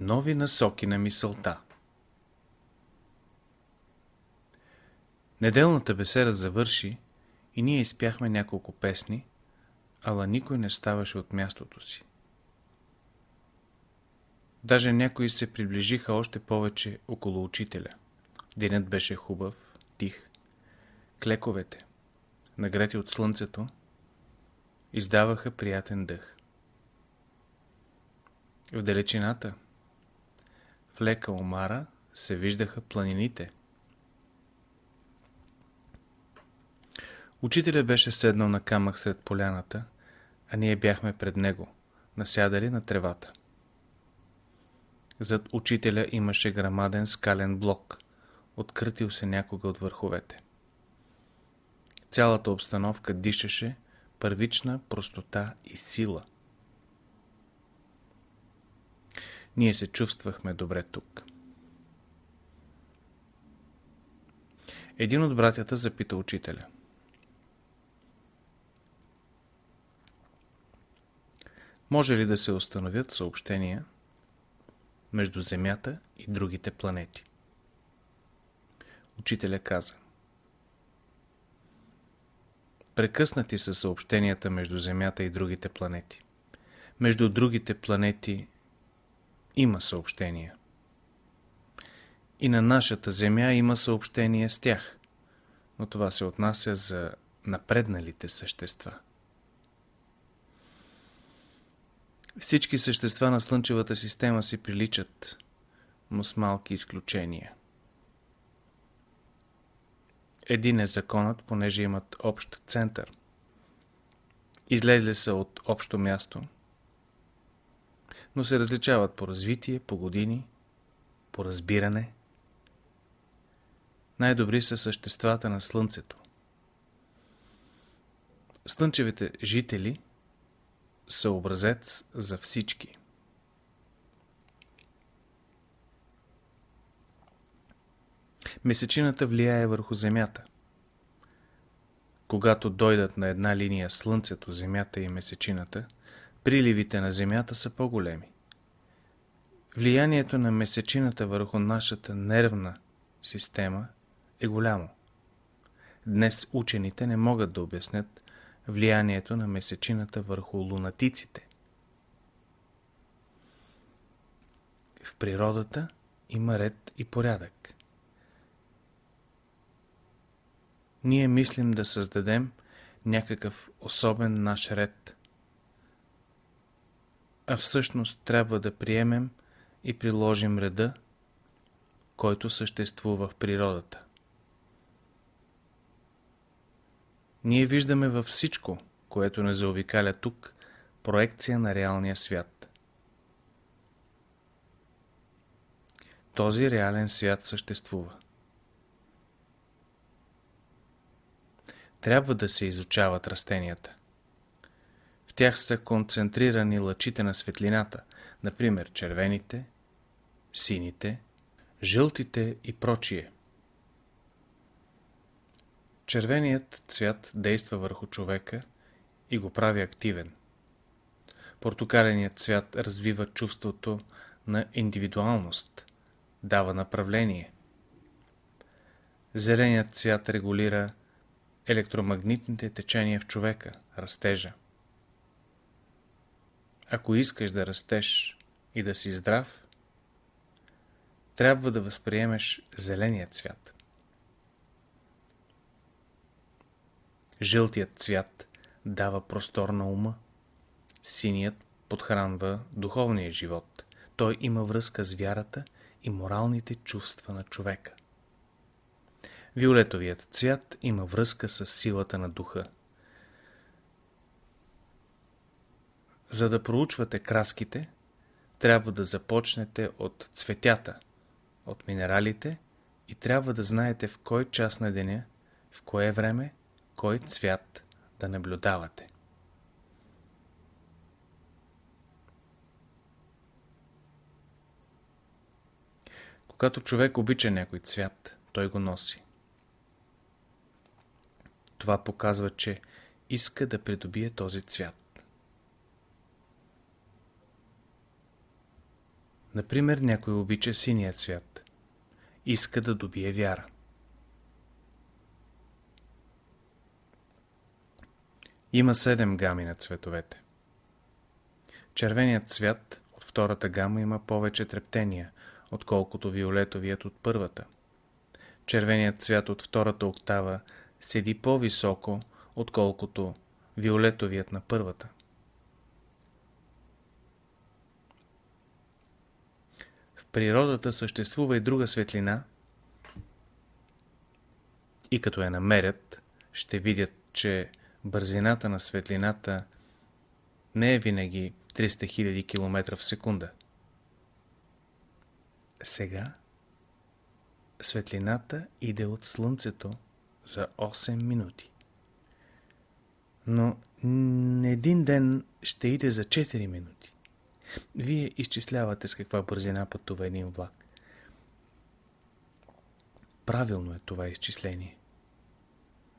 Нови насоки на мисълта Неделната беседа завърши и ние изпяхме няколко песни, ала никой не ставаше от мястото си. Даже някои се приближиха още повече около учителя. Денят беше хубав, тих. Клековете, нагрети от слънцето, издаваха приятен дъх. В далечината, в лека омара, се виждаха планините. Учителя беше седнал на камък сред поляната, а ние бяхме пред него, насядали на тревата. Зад учителя имаше грамаден скален блок, открътил се някога от върховете. Цялата обстановка дишаше първична простота и сила. Ние се чувствахме добре тук. Един от братята запита учителя. Може ли да се установят съобщения между Земята и другите планети? Учителя каза. Прекъснати са съобщенията между Земята и другите планети. Между другите планети има съобщения. И на нашата Земя има съобщение с тях, но това се отнася за напредналите същества. Всички същества на Слънчевата система си приличат, но с малки изключения. Един е законът, понеже имат общ център. Излезли са от общо място, но се различават по развитие, по години, по разбиране. Най-добри са съществата на Слънцето. Слънчевите жители са образец за всички. Месечината влияе върху Земята. Когато дойдат на една линия Слънцето, Земята и Месечината, приливите на Земята са по-големи. Влиянието на месечината върху нашата нервна система е голямо. Днес учените не могат да обяснят влиянието на месечината върху лунатиците. В природата има ред и порядък. Ние мислим да създадем някакъв особен наш ред, а всъщност трябва да приемем и приложим реда, който съществува в природата. Ние виждаме във всичко, което не заобикаля тук, проекция на реалния свят. Този реален свят съществува. Трябва да се изучават растенията. В тях са концентрирани лъчите на светлината, например червените, сините, жълтите и прочие. Червеният цвят действа върху човека и го прави активен. Портокаленият цвят развива чувството на индивидуалност, дава направление. Зеленият цвят регулира електромагнитните течения в човека, растежа. Ако искаш да растеш и да си здрав, трябва да възприемеш зеления цвят. Жълтият цвят дава простор на ума, синият подхранва духовния живот. Той има връзка с вярата и моралните чувства на човека. Виолетовият цвят има връзка с силата на духа. За да проучвате краските, трябва да започнете от цветята, от минералите и трябва да знаете в кой час на деня, в кое време, кой цвят да наблюдавате. Когато човек обича някой цвят, той го носи. Това показва, че иска да придобие този цвят. Например, някой обича синия цвят. Иска да добие вяра. Има седем гами на цветовете. Червеният цвят от втората гама има повече трептения, отколкото виолетовият от първата. Червеният цвят от втората октава седи по-високо, отколкото виолетовият на първата. В природата съществува и друга светлина и като я намерят, ще видят, че бързината на светлината не е винаги 300 000 км в секунда. Сега светлината иде от Слънцето за 8 минути. Но един ден ще иде за 4 минути. Вие изчислявате с каква бързина пътува един влак. Правилно е това изчисление.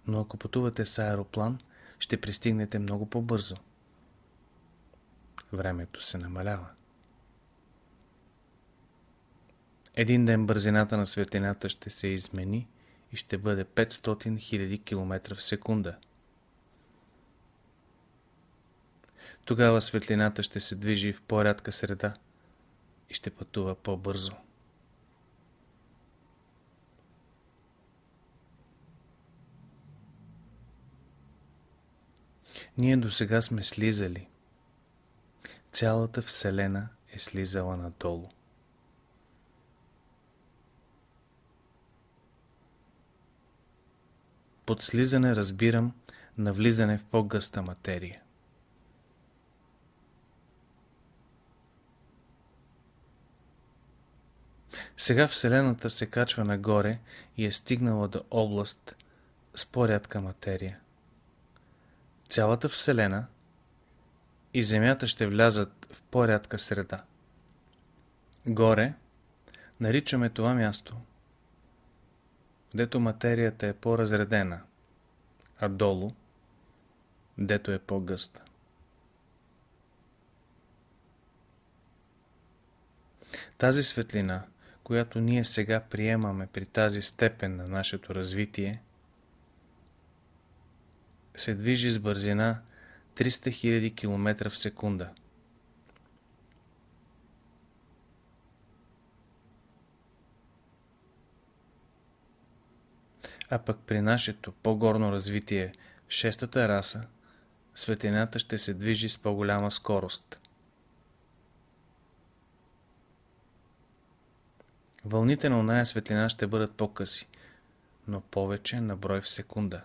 Но ако пътувате с аероплан, ще пристигнете много по-бързо. Времето се намалява. Един ден бързината на светлината ще се измени и ще бъде 500 000 км в секунда. Тогава светлината ще се движи в по-рядка среда и ще пътува по-бързо. Ние до сега сме слизали. Цялата Вселена е слизала надолу. Под слизане разбирам навлизане в по-гъста материя. Сега Вселената се качва нагоре и е стигнала до област с по-рядка материя. Цялата Вселена и Земята ще влязат в по-рядка среда. Горе наричаме това място – дето материята е по-разредена, а долу, дето е по-гъста. Тази светлина, която ние сега приемаме при тази степен на нашето развитие, се движи с бързина 300 000 км в секунда – А пък при нашето по-горно развитие, шестата раса, светлината ще се движи с по-голяма скорост. Вълните на оная светлина ще бъдат по-къси, но повече на брой в секунда.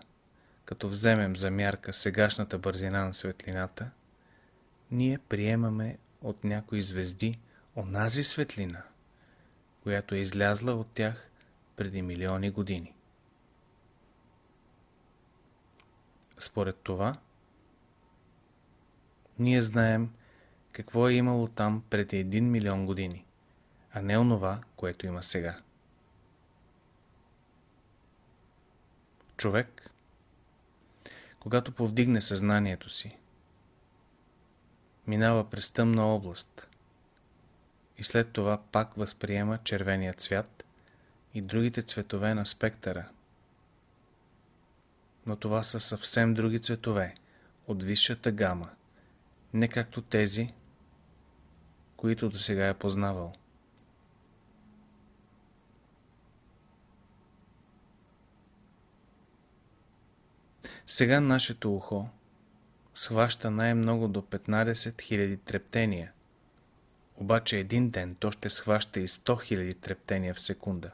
Като вземем за мярка сегашната бързина на светлината, ние приемаме от някои звезди онази светлина, която е излязла от тях преди милиони години. Според това, ние знаем какво е имало там преди един милион години, а не онова, което има сега. Човек, когато повдигне съзнанието си, минава през тъмна област и след това пак възприема червения цвят и другите цветове на спектъра – но това са съвсем други цветове, от висшата гама, не както тези, които до сега е познавал. Сега нашето ухо схваща най-много до 15 000 трептения, обаче един ден то ще схваща и 100 000 трептения в секунда.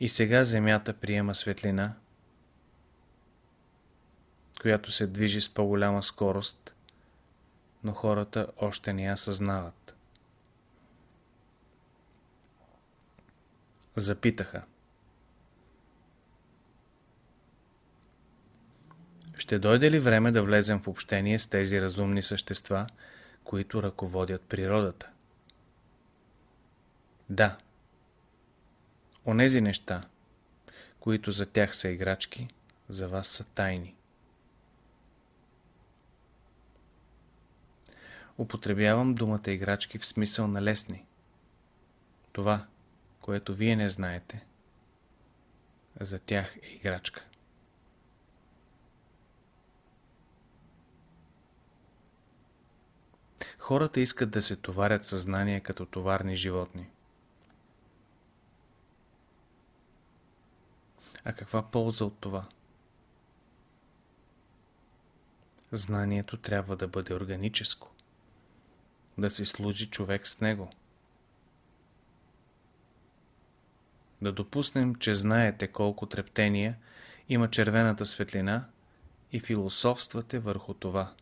И сега Земята приема светлина, която се движи с по-голяма скорост, но хората още не я съзнават. Запитаха. Ще дойде ли време да влезем в общение с тези разумни същества, които ръководят природата? Да. Онези неща, които за тях са играчки, за вас са тайни. Употребявам думата играчки в смисъл на лесни. Това, което вие не знаете, за тях е играчка. Хората искат да се товарят съзнание като товарни животни. А каква полза от това? Знанието трябва да бъде органическо. Да се служи човек с него. Да допуснем, че знаете колко трептения има червената светлина и философствате върху това,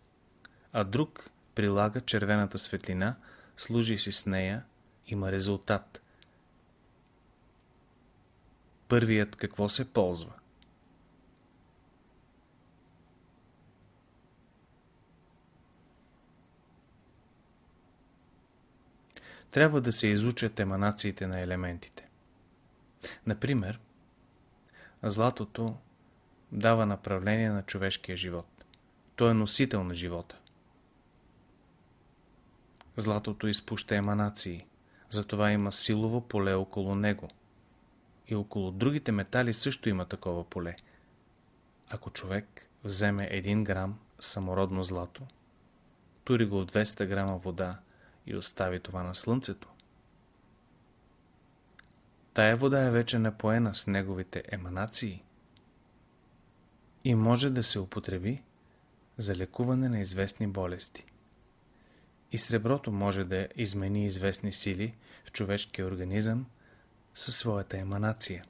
а друг прилага червената светлина, служи си с нея, има резултат. Първият какво се ползва? Трябва да се изучат еманациите на елементите. Например, златото дава направление на човешкия живот. То е носител на живота. Златото изпуща еманации, затова има силово поле около него. И около другите метали също има такова поле. Ако човек вземе 1 грам самородно злато, тури го в 200 грама вода и остави това на слънцето, тая вода е вече напоена с неговите еманации и може да се употреби за лекуване на известни болести. И среброто може да измени известни сили в човешкия организъм със своята еманация.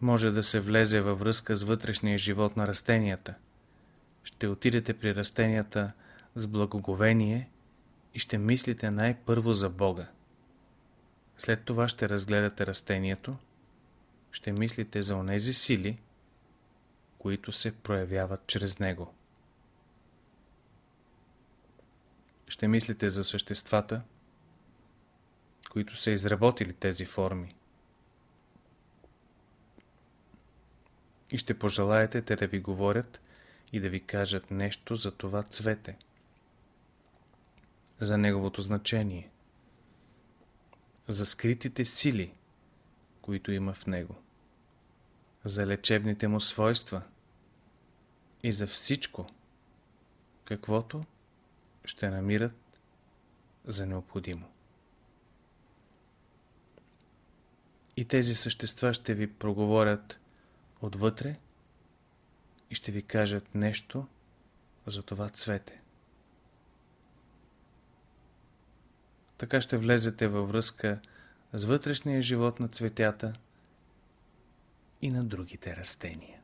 Може да се влезе във връзка с вътрешния живот на растенията. Ще отидете при растенията с благоговение и ще мислите най-първо за Бога. След това ще разгледате растението, ще мислите за онези сили, които се проявяват чрез него. Ще мислите за съществата, които са изработили тези форми. И ще пожелаете те да ви говорят и да ви кажат нещо за това цвете, за неговото значение, за скритите сили, които има в него, за лечебните му свойства – и за всичко, каквото ще намират за необходимо. И тези същества ще ви проговорят отвътре и ще ви кажат нещо за това цвете. Така ще влезете във връзка с вътрешния живот на цветята и на другите растения.